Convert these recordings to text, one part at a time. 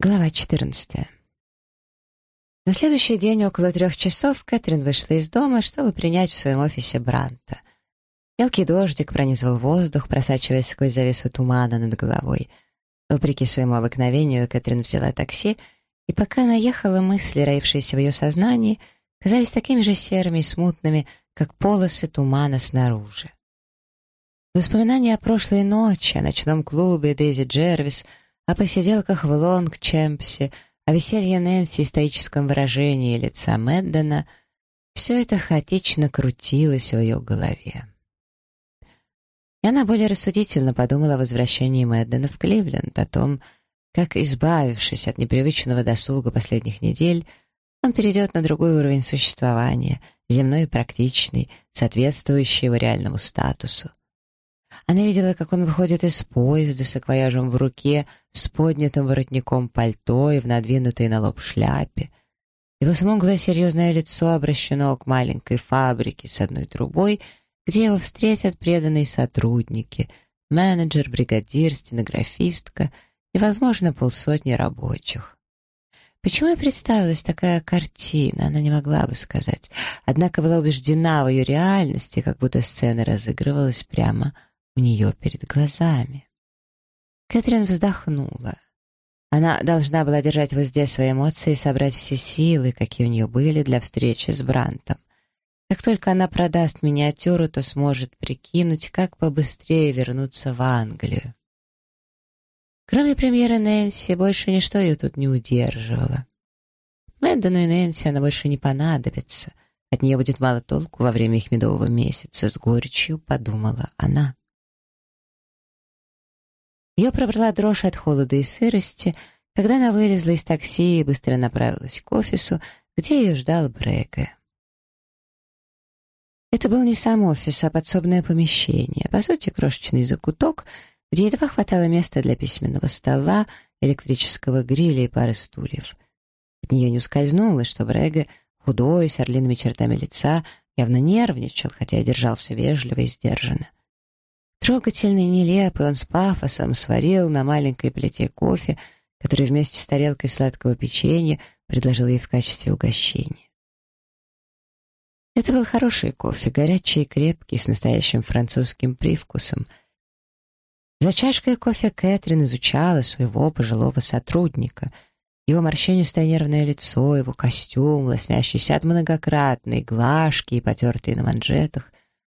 Глава 14. На следующий день около трех часов Кэтрин вышла из дома, чтобы принять в своем офисе Бранта. Мелкий дождик пронизывал воздух, просачиваясь сквозь завесу тумана над головой. Вопреки своему обыкновению, Кэтрин взяла такси, и пока она ехала, мысли, роившиеся в ее сознании, казались такими же серыми и смутными, как полосы тумана снаружи. Воспоминания о прошлой ночи, о ночном клубе Дейзи Джервис — о посиделках в Лонг-Чемпсе, о веселье Нэнси и стоическом выражении лица Мэддена — все это хаотично крутилось в ее голове. И она более рассудительно подумала о возвращении Мэддена в Кливленд, о том, как, избавившись от непривычного досуга последних недель, он перейдет на другой уровень существования, земной и практичный, соответствующий его реальному статусу. Она видела, как он выходит из поезда с акваяжем в руке, с поднятым воротником пальто и в надвинутой на лоб шляпе. Его смуглое серьезное лицо обращено к маленькой фабрике с одной трубой, где его встретят преданные сотрудники, менеджер, бригадир, стенографистка и, возможно, полсотни рабочих. Почему и представилась такая картина, она не могла бы сказать, однако была убеждена в ее реальности, как будто сцена разыгрывалась прямо у нее перед глазами. Кэтрин вздохнула. Она должна была держать в узде свои эмоции и собрать все силы, какие у нее были для встречи с Брантом. Как только она продаст миниатюру, то сможет прикинуть, как побыстрее вернуться в Англию. Кроме премьеры Нэнси, больше ничто ее тут не удерживало. Мэндону и Нэнси она больше не понадобится. От нее будет мало толку во время их медового месяца, с горечью подумала она. Ее пробрала дрожь от холода и сырости, когда она вылезла из такси и быстро направилась к офису, где ее ждал Брега. Это был не сам офис, а подсобное помещение, по сути, крошечный закуток, где едва хватало места для письменного стола, электрического гриля и пары стульев. От нее не ускользнуло, что Брега, худой, с орлиными чертами лица, явно нервничал, хотя держался вежливо и сдержанно. Трогательный нелепый он с пафосом сварил на маленькой плите кофе, который вместе с тарелкой сладкого печенья предложил ей в качестве угощения. Это был хороший кофе, горячий и крепкий, с настоящим французским привкусом. За чашкой кофе Кэтрин изучала своего пожилого сотрудника, его морщинистое нервное лицо, его костюм, лоснящийся от многократной глажки и потертые на манжетах,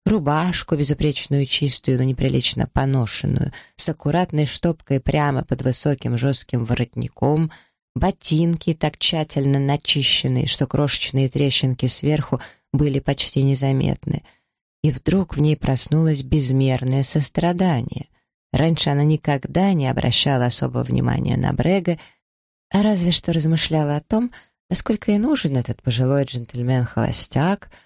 рубашку безупречную чистую, но неприлично поношенную, с аккуратной штопкой прямо под высоким жестким воротником, ботинки так тщательно начищенные, что крошечные трещинки сверху были почти незаметны. И вдруг в ней проснулось безмерное сострадание. Раньше она никогда не обращала особого внимания на Брега, а разве что размышляла о том, насколько ей нужен этот пожилой джентльмен-холостяк —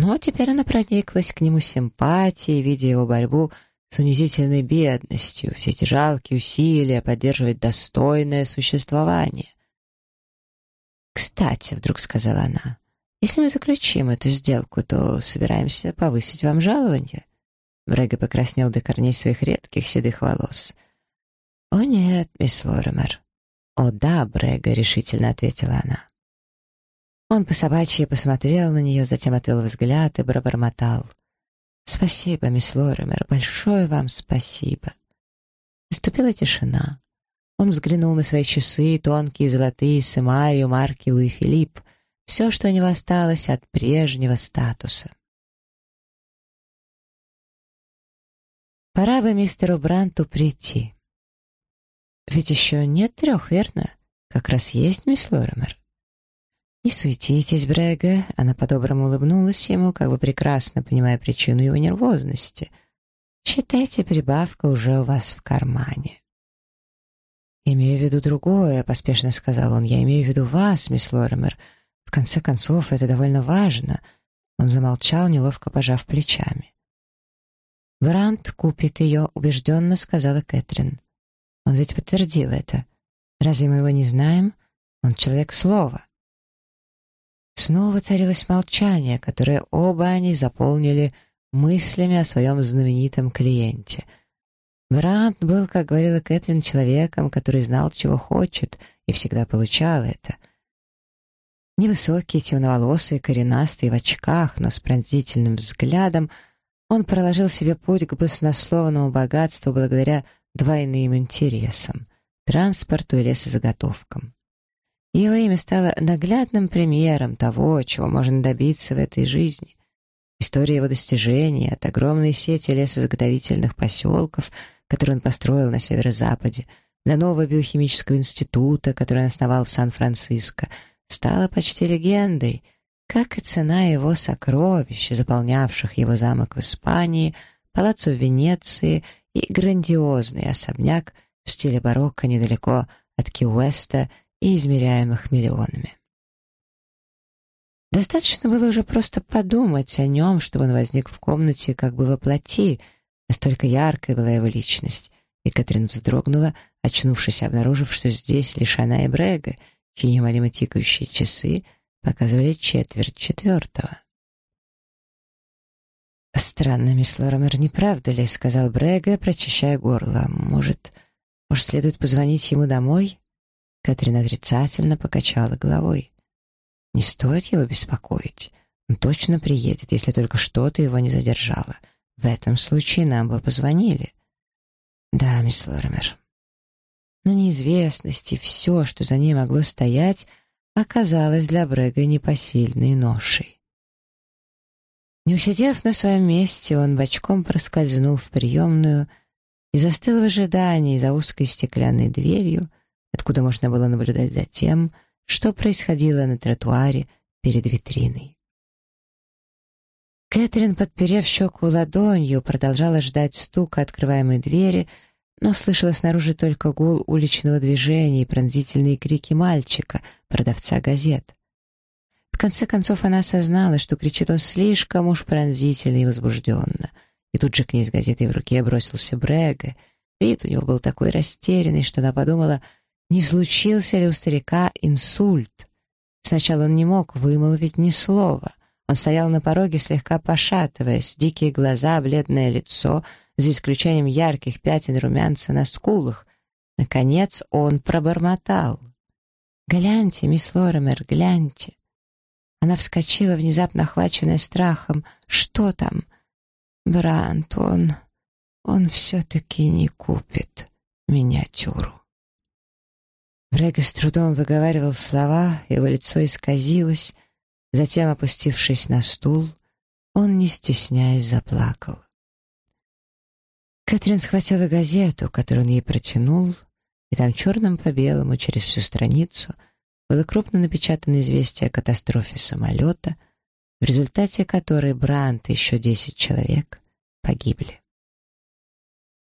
но теперь она прониклась к нему симпатией, видя его борьбу с унизительной бедностью, все эти жалкие усилия поддерживать достойное существование. «Кстати», — вдруг сказала она, — «если мы заключим эту сделку, то собираемся повысить вам жалование». Брэга покраснел до корней своих редких седых волос. «О нет, мисс Лоремер». «О да, Брэга», — решительно ответила она. Он по собачьи посмотрел на нее, затем отвел взгляд и пробормотал. «Спасибо, мисс Лоремер, большое вам спасибо». Наступила тишина. Он взглянул на свои часы, тонкие, золотые, с эмалью марки Луи Филипп. Все, что у него осталось от прежнего статуса. Пора бы мистеру Бранту прийти. Ведь еще нет трех, верно? Как раз есть, мисс Лоремер. «Не суетитесь, Брега», — она по-доброму улыбнулась ему, как бы прекрасно понимая причину его нервозности. «Считайте, прибавка уже у вас в кармане». «Имею в виду другое», — поспешно сказал он. «Я имею в виду вас, мисс Лоремер. В конце концов, это довольно важно». Он замолчал, неловко пожав плечами. «Брандт купит ее», — убежденно сказала Кэтрин. «Он ведь подтвердил это. Разве мы его не знаем? Он человек слова». Снова царилось молчание, которое оба они заполнили мыслями о своем знаменитом клиенте. Брант был, как говорила Кэтрин, человеком, который знал, чего хочет, и всегда получал это. Невысокий, темноволосый, коренастый, в очках, но с пронзительным взглядом, он проложил себе путь к баснословному богатству благодаря двойным интересам — транспорту и лесозаготовкам. Его имя стало наглядным примером того, чего можно добиться в этой жизни. История его достижений от огромной сети лесозаготовительных поселков, которые он построил на северо-западе, до нового биохимического института, который он основал в Сан-Франциско, стала почти легендой, как и цена его сокровищ, заполнявших его замок в Испании, палаццо в Венеции и грандиозный особняк в стиле барокко недалеко от Ки-Уэста и измеряемых миллионами. Достаточно было уже просто подумать о нем, чтобы он возник в комнате как бы воплоти, настолько яркой была его личность, и Катрин вздрогнула, очнувшись, обнаружив, что здесь лишь она и Брега, чьи неумолимо тикающие часы показывали четверть четвертого. «Странно, мисс Лоромер, не правда ли?» — сказал Брега, прочищая горло. «Может, может, следует позвонить ему домой?» Катрин отрицательно покачала головой. «Не стоит его беспокоить. Он точно приедет, если только что-то его не задержало. В этом случае нам бы позвонили». «Да, мисс Лоромер». Но неизвестность и все, что за ней могло стоять, оказалось для Брега непосильной ношей. Не усидев на своем месте, он бочком проскользнул в приемную и застыл в ожидании за узкой стеклянной дверью, откуда можно было наблюдать за тем, что происходило на тротуаре перед витриной. Кэтрин, подперев щеку ладонью, продолжала ждать стука открываемой двери, но слышала снаружи только гул уличного движения и пронзительные крики мальчика, продавца газет. В конце концов она осознала, что кричит он слишком уж пронзительно и возбужденно. И тут же к ней с газетой в руке бросился Брега. Вид у него был такой растерянный, что она подумала, не случился ли у старика инсульт. Сначала он не мог вымолвить ни слова. Он стоял на пороге, слегка пошатываясь, дикие глаза, бледное лицо, за исключением ярких пятен румянца на скулах. Наконец он пробормотал. «Гляньте, мисс Лоремер, гляньте!» Она вскочила, внезапно охваченная страхом. «Что там?» «Брант, он... он все-таки не купит миниатюру». Брега с трудом выговаривал слова, его лицо исказилось, затем, опустившись на стул, он, не стесняясь, заплакал. Кэтрин схватила газету, которую он ей протянул, и там черным по белому через всю страницу было крупно напечатано известие о катастрофе самолета, в результате которой Брант и еще десять человек погибли.